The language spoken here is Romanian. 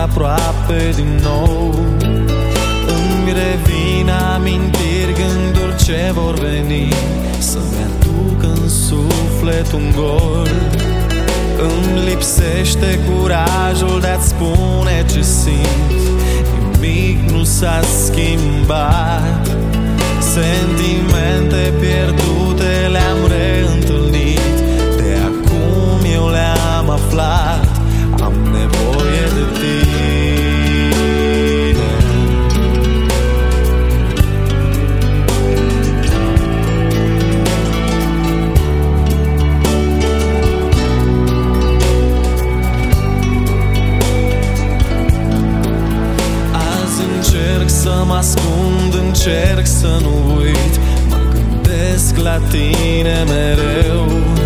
mult aproape din nou. Îmi revin amintiri, gânduri ce vor veni. Să-mi aduc în suflet un gol. Îmi lipsește curajul de-a-ți spune ce simt. Nimic nu s-a schimbat. Sentimente pierdute le-am reîntâlnit mă ascund, încerc să nu uit. Mă gândesc la tine mereu.